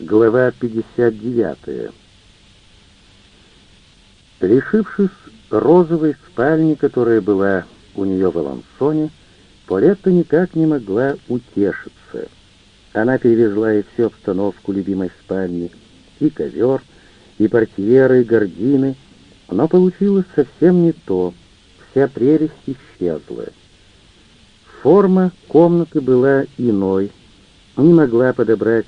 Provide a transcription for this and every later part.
Глава 59. Решившись розовой спальни, которая была у нее в Алансоне, Полетта никак не могла утешиться. Она перевезла и всю обстановку любимой спальни, и ковер, и портьеры, и гардины, но получилось совсем не то, вся прелесть исчезла. Форма комнаты была иной, не могла подобрать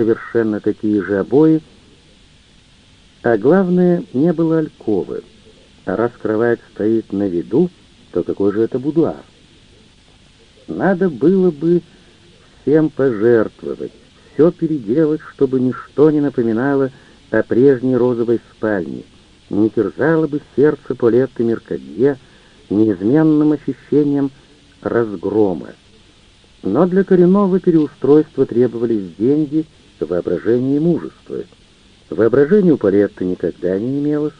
совершенно такие же обои, а главное, не было альковы. А раз кровать стоит на виду, то какой же это будуар? Надо было бы всем пожертвовать, все переделать, чтобы ничто не напоминало о прежней розовой спальне, не терзало бы сердце Полетты Меркадье неизменным ощущением разгрома. Но для коренного переустройства требовались деньги — воображение и мужество. Воображение у Палетты никогда не имелось.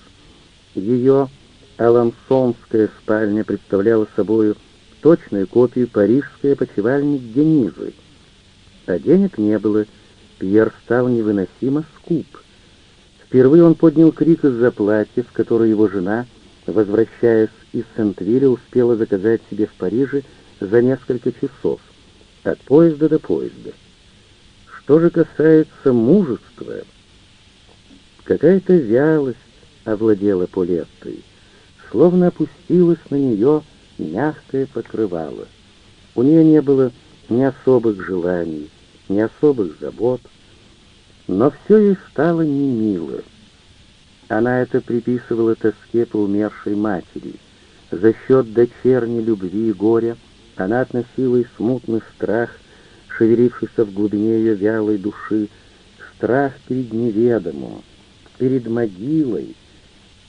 Ее алансонская спальня представляла собою точную копию парижской опочивальни Денизы. А денег не было, Пьер стал невыносимо скуп. Впервые он поднял крик из-за платьев, которое его жена, возвращаясь из Сент-Вилля, успела заказать себе в Париже за несколько часов, от поезда до поезда. Что же касается мужества, какая-то вялость овладела Полеттой, словно опустилась на нее мягкое покрывало. У нее не было ни особых желаний, ни особых забот, но все ей стало не. Она это приписывала тоске по умершей матери. За счет дочерней любви и горя она относила и смутный страх шевелившийся в глубине ее вялой души, страх перед неведомым, перед могилой,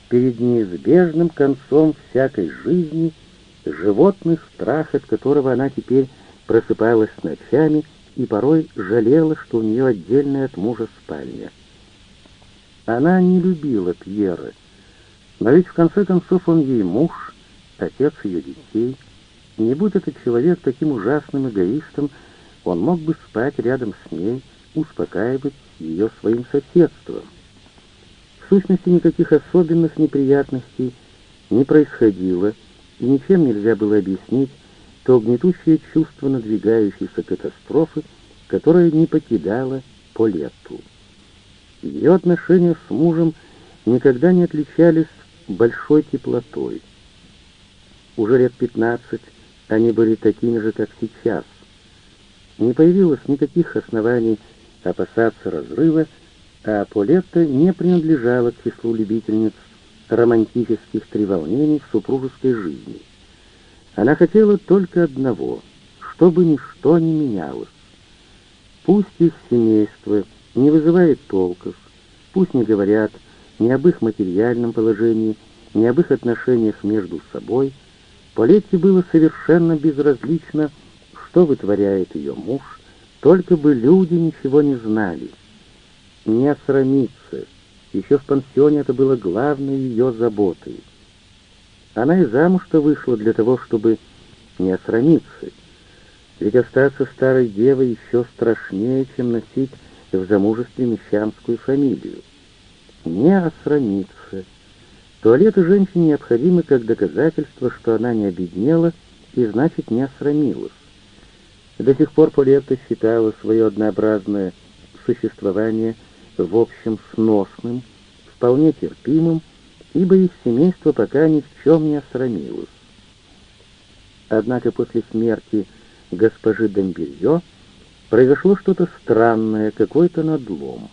перед неизбежным концом всякой жизни, животный страх, от которого она теперь просыпалась ночами и порой жалела, что у нее отдельная от мужа спальня. Она не любила Пьера, но ведь в конце концов он ей муж, отец ее детей. Не будь этот человек таким ужасным эгоистом, он мог бы спать рядом с ней, успокаивать ее своим соседством. В сущности, никаких особенных неприятностей не происходило, и ничем нельзя было объяснить то гнетущее чувство надвигающейся катастрофы, которое не покидало Полетту. Ее отношения с мужем никогда не отличались большой теплотой. Уже лет пятнадцать они были такими же, как сейчас — не появилось никаких оснований опасаться разрыва, а Полетта не принадлежала к числу любительниц романтических треволнений в супружеской жизни. Она хотела только одного, чтобы ничто не менялось. Пусть их семейство не вызывает толков, пусть не говорят ни об их материальном положении, ни об их отношениях между собой, Полетте было совершенно безразлично, что вытворяет ее муж, только бы люди ничего не знали. Не осрамиться. Еще в пансионе это было главной ее заботой. Она и замуж-то вышла для того, чтобы не осрамиться. Ведь остаться старой девой еще страшнее, чем носить в замужестве мещанскую фамилию. Не осрамиться. Туалеты женщине необходимы как доказательство, что она не обеднела и, значит, не осрамилась. До сих пор Полетта считала свое однообразное существование в общем сносным, вполне терпимым, ибо их семейство пока ни в чем не осрамилось. Однако после смерти госпожи Домбелье произошло что-то странное, какой-то надлом.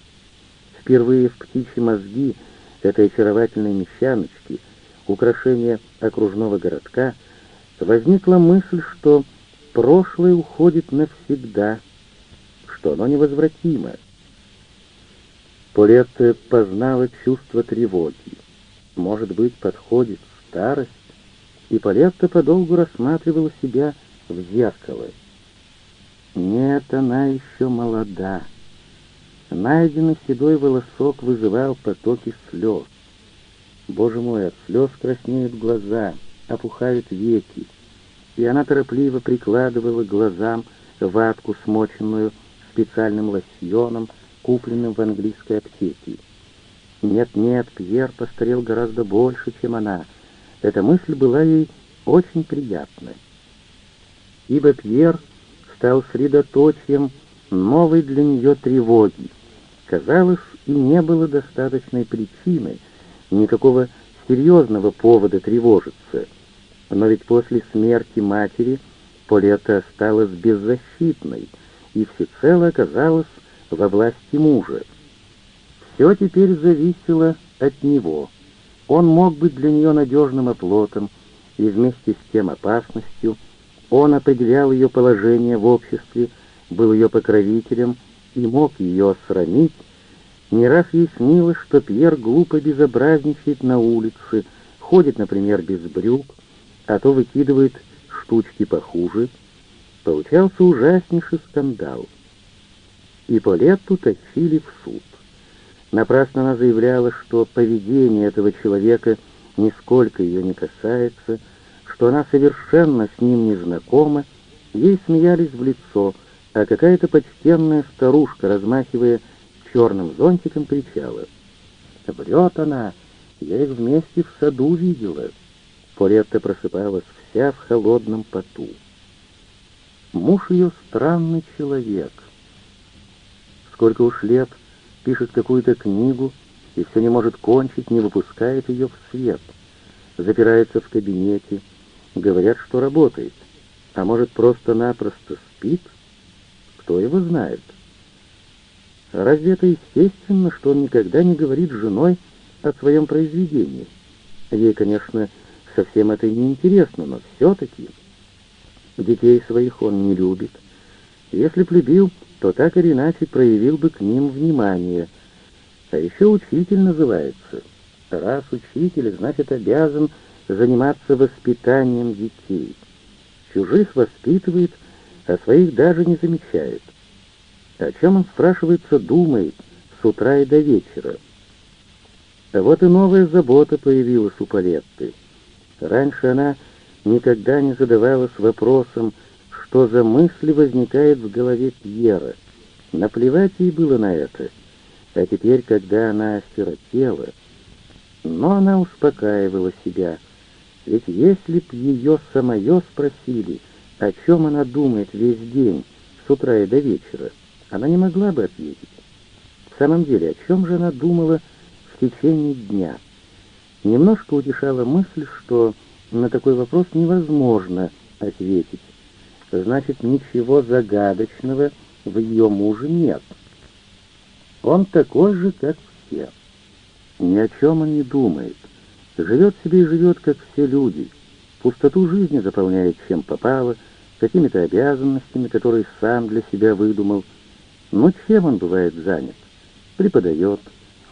Впервые в птичьи мозги этой очаровательной мещаночки, украшения окружного городка, возникла мысль, что прошлое уходит навсегда, что оно невозвратимо. Полетта познала чувство тревоги. Может быть, подходит старость, и Полетта подолгу рассматривала себя в зеркало. Нет, она еще молода. Найденный седой волосок вызывал потоки слез. Боже мой, от слез краснеют глаза, опухают веки и она торопливо прикладывала глазам ватку, смоченную специальным лосьоном, купленным в английской аптеке. Нет-нет, Пьер постарел гораздо больше, чем она. Эта мысль была ей очень приятна. Ибо Пьер стал средоточием новой для нее тревоги. Казалось, и не было достаточной причины, никакого серьезного повода тревожиться. Но ведь после смерти матери Полета осталась беззащитной и всецело оказалась во власти мужа. Все теперь зависело от него. Он мог быть для нее надежным оплотом, и вместе с тем опасностью он определял ее положение в обществе, был ее покровителем и мог ее осрамить. Не раз ей снилось, что Пьер глупо безобразничает на улице, ходит, например, без брюк, а то выкидывает штучки похуже. Получался ужаснейший скандал. И Полетту тащили в суд. Напрасно она заявляла, что поведение этого человека нисколько ее не касается, что она совершенно с ним не знакома, ей смеялись в лицо, а какая-то почтенная старушка, размахивая черным зонтиком, кричала. «Врет она! Я их вместе в саду видела!» Полетта просыпалась вся в холодном поту. Муж ее странный человек. Сколько уж лет пишет какую-то книгу и все не может кончить, не выпускает ее в свет. Запирается в кабинете, говорят, что работает, а может просто-напросто спит? Кто его знает? Разве это естественно, что он никогда не говорит с женой о своем произведении? Ей, конечно, совсем это не интересно, но все-таки детей своих он не любит. Если б любил, то так или иначе проявил бы к ним внимание. А еще учитель называется. Раз учитель, значит, обязан заниматься воспитанием детей. Чужих воспитывает, а своих даже не замечает. О чем он, спрашивается, думает с утра и до вечера? А вот и новая забота появилась у Палетты. Раньше она никогда не задавалась вопросом, что за мысли возникает в голове Пьера. Наплевать ей было на это. А теперь, когда она осиротела... Но она успокаивала себя. Ведь если б ее самое спросили, о чем она думает весь день, с утра и до вечера, она не могла бы ответить. В самом деле, о чем же она думала в течение дня? Немножко утешала мысль, что на такой вопрос невозможно ответить значит, ничего загадочного в ее муже нет. Он такой же, как все. Ни о чем он не думает. Живет себе и живет, как все люди. Пустоту жизни заполняет чем попало, какими-то обязанностями, которые сам для себя выдумал. Но чем он бывает занят? Преподает,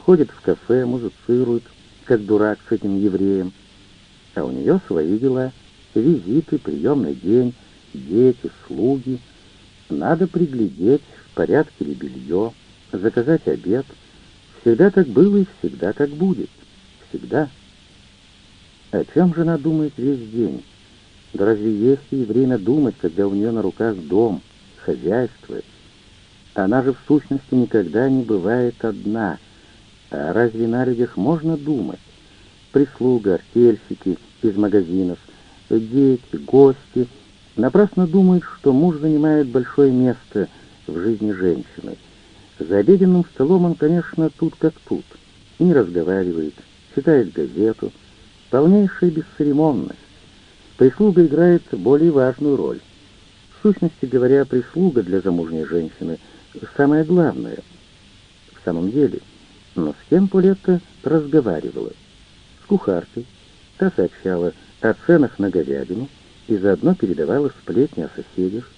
ходит в кафе, музицирует, как дурак с этим евреем. А у нее свои дела, визиты, приемный день, дети, слуги. Надо приглядеть, в порядке ли белье, заказать обед. Всегда так было и всегда так будет. Всегда. О чем же она думает весь день? Да разве есть ей время думать, когда у нее на руках дом, хозяйство? Она же в сущности никогда не бывает одна. А разве на людях можно думать? Прислуга, артельщики из магазинов, дети, гости — Напрасно думает, что муж занимает большое место в жизни женщины. За обеденным столом он, конечно, тут как тут. Не разговаривает, читает газету. Полнейшая бесцеремонность. Прислуга играет более важную роль. В сущности говоря, прислуга для замужней женщины — самое главное. В самом деле, но с кем Полетта разговаривала? С кухаркой. Та сообщала о ценах на говядину, и заодно передавала сплетни о соседях,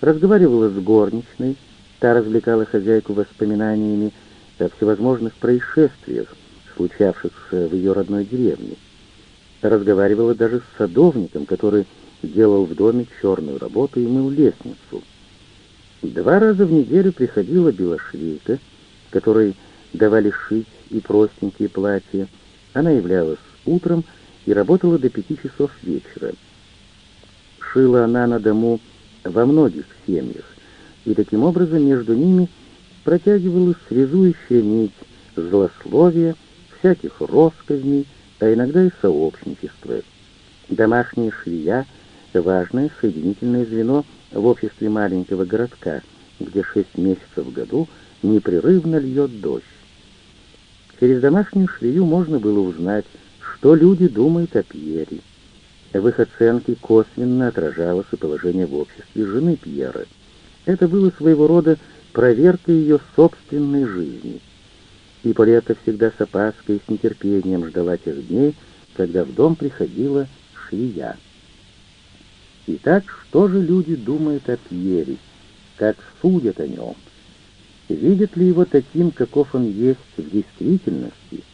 разговаривала с горничной, та развлекала хозяйку воспоминаниями о всевозможных происшествиях, случавшихся в ее родной деревне. Разговаривала даже с садовником, который делал в доме черную работу и мыл лестницу. Два раза в неделю приходила белошвейка, которой давали шить и простенькие платья. Она являлась утром и работала до пяти часов вечера. Шила она на дому во многих семьях, и таким образом между ними протягивалась связующая нить злословия, всяких россказней, а иногда и сообщничества. Домашняя швея — важное соединительное звено в обществе маленького городка, где шесть месяцев в году непрерывно льет дождь. Через домашнюю швею можно было узнать, что люди думают о Пьере. В их оценке косвенно отражалось и положение в обществе жены Пьера. Это было своего рода проверкой ее собственной жизни. И Полета всегда с опаской и с нетерпением ждала тех дней, когда в дом приходила швея. Итак, что же люди думают о Пьере? Как судят о нем? Видят ли его таким, каков он есть в действительности?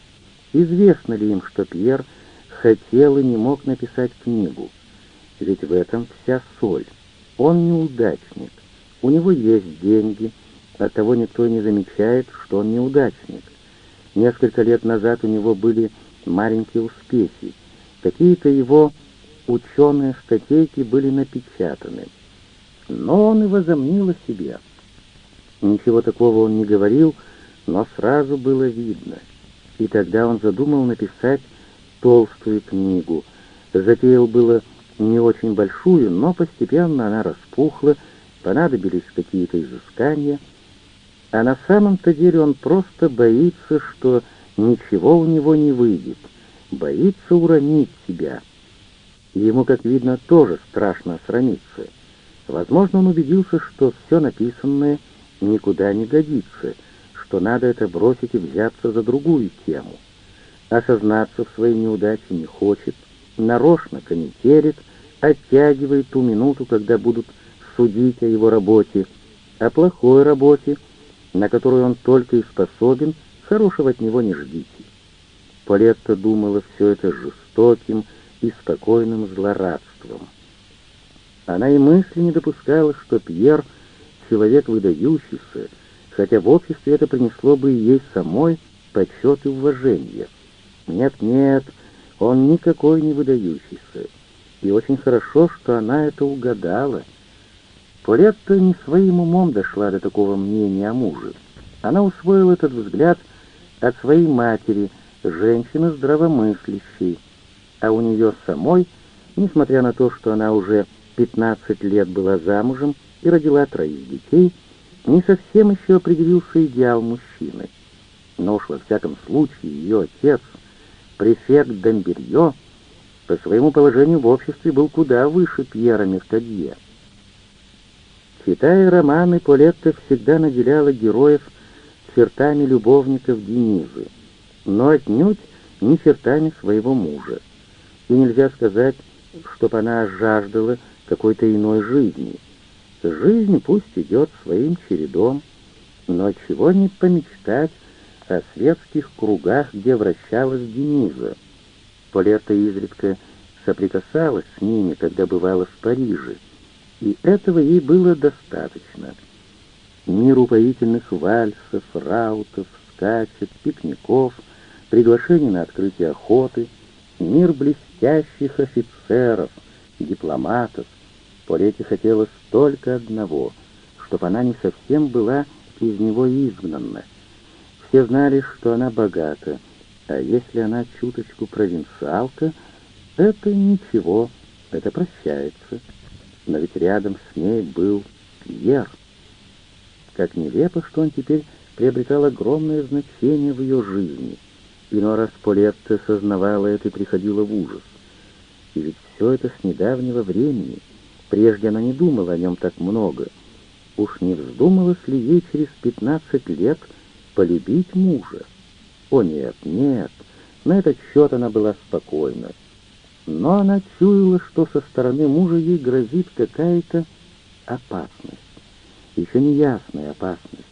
Известно ли им, что Пьер хотел и не мог написать книгу? Ведь в этом вся соль. Он неудачник. У него есть деньги, оттого никто не замечает, что он неудачник. Несколько лет назад у него были маленькие успехи. Какие-то его ученые статейки были напечатаны. Но он и возомнил о себе. Ничего такого он не говорил, но сразу было видно. И тогда он задумал написать толстую книгу. Затеял было не очень большую, но постепенно она распухла, понадобились какие-то изыскания. А на самом-то деле он просто боится, что ничего у него не выйдет, боится уронить себя. Ему, как видно, тоже страшно срамиться. Возможно, он убедился, что все написанное никуда не годится, что надо это бросить и взяться за другую тему. Осознаться в своей неудаче не хочет, нарочно комментирует, оттягивает ту минуту, когда будут судить о его работе, о плохой работе, на которую он только и способен, хорошего от него не ждите. Полетта думала все это жестоким и спокойным злорадством. Она и мысли не допускала, что Пьер — человек выдающийся, хотя в обществе это принесло бы ей самой почет и уважение. Нет-нет, он никакой не выдающийся. И очень хорошо, что она это угадала. Полетта не своим умом дошла до такого мнения о муже. Она усвоила этот взгляд от своей матери, женщины здравомыслящей, а у нее самой, несмотря на то, что она уже 15 лет была замужем и родила троих детей, не совсем еще определился идеал мужчины. Но уж во всяком случае ее отец, префект Домберье, по своему положению в обществе был куда выше Пьера Меркадье. Читая романы, Полетта всегда наделяла героев чертами любовников Денизы, но отнюдь не чертами своего мужа и нельзя сказать, чтоб она жаждала какой-то иной жизни. Жизнь пусть идет своим чередом, но чего не помечтать о светских кругах, где вращалась Дениза. Полета изредка соприкасалась с ними, когда бывала в Париже, и этого ей было достаточно. Мир упоительных вальсов, раутов, скачек, пикников, приглашений на открытие охоты — мир блестящих офицеров, дипломатов. Полете хотелось только одного, чтобы она не совсем была из него изгнана. Все знали, что она богата, а если она чуточку провинциалка, это ничего, это прощается. Но ведь рядом с ней был Пьер. Как нелепо, что он теперь приобретал огромное значение в ее жизни — Иной раз Полетта сознавала это и приходила в ужас. И ведь все это с недавнего времени. Прежде она не думала о нем так много. Уж не вздумалось ли ей через пятнадцать лет полюбить мужа? О нет, нет, на этот счет она была спокойна. Но она чуяла, что со стороны мужа ей грозит какая-то опасность. Еще неясная опасность.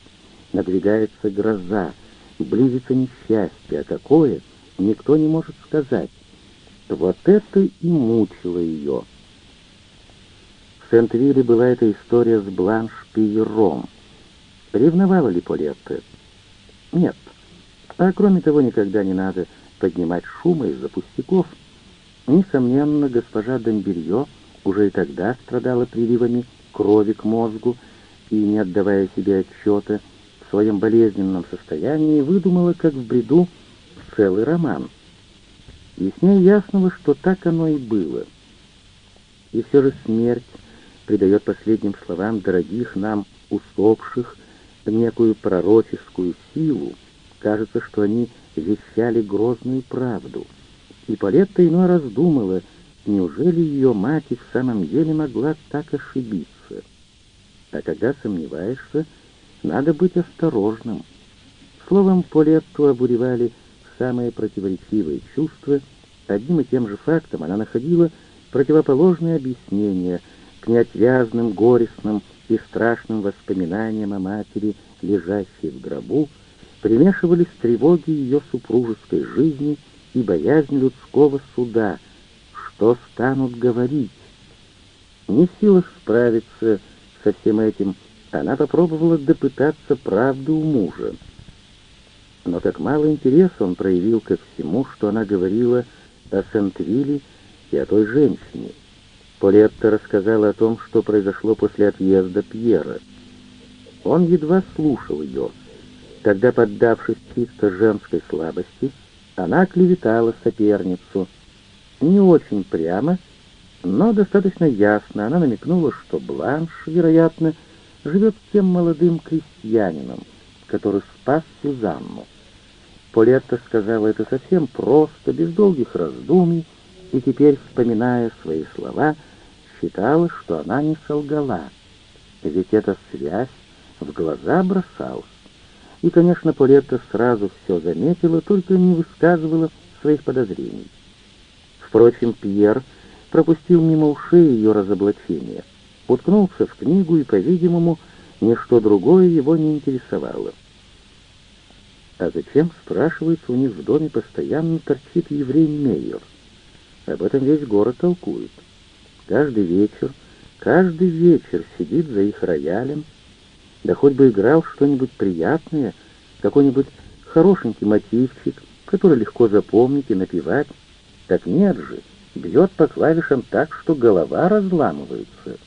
Надвигается гроза, близится несчастье, а какое, никто не может сказать. Вот это и мучило ее. В Сент-Вилле была эта история с Бланш Пиером. Ревновала ли Полетта? Нет. А кроме того, никогда не надо поднимать шума из-за пустяков. Несомненно, госпожа Домберье уже и тогда страдала приливами крови к мозгу и, не отдавая себе отчета, в своем болезненном состоянии выдумала, как в бреду, целый роман. Яснее ясного, что так оно и было. И все же смерть придает последним словам дорогих нам усопших некую пророческую силу. Кажется, что они вещали грозную правду. И Полетта иной раз думала, неужели ее мать и в самом деле могла так ошибиться? А когда сомневаешься, надо быть осторожным. Словом, Полетту обуревали самые противоречивые чувства. Одним и тем же фактом она находила противоположные объяснения к неотвязным, горестным и страшным воспоминаниям о матери, лежащей в гробу, примешивались тревоги ее супружеской жизни и боязнь людского суда, что станут говорить. Не в силах справиться со всем этим, она попробовала допытаться правды у мужа. Но как мало интереса он проявил ко всему, что она говорила о Сент-Вилле и о той женщине. Полетта рассказала о том, что произошло после отъезда Пьера. Он едва слушал ее. Когда, поддавшись чисто женской слабости, она клеветала соперницу. Не очень прямо, но достаточно ясно она намекнула, что Бланш, вероятно, живет с тем молодым крестьянином, который спас Сюзанну. Полетта сказала это совсем просто, без долгих раздумий, и теперь, вспоминая свои слова, считала, что она не солгала. Ведь эта связь в глаза бросалась. И, конечно, Полетта сразу все заметила, только не высказывала своих подозрений. Впрочем, Пьер пропустил мимо ушей ее разоблачение, уткнулся в книгу и, по-видимому, ничто другое его не интересовало. А зачем, спрашивается, у них в доме постоянно торчит еврей Мейер? Об этом весь город толкует. Каждый вечер, каждый вечер сидит за их роялем, да хоть бы играл что-нибудь приятное, какой-нибудь хорошенький мотивчик, который легко запомнить и напевать. Так нет же, бьет по клавишам так, что голова разламывается.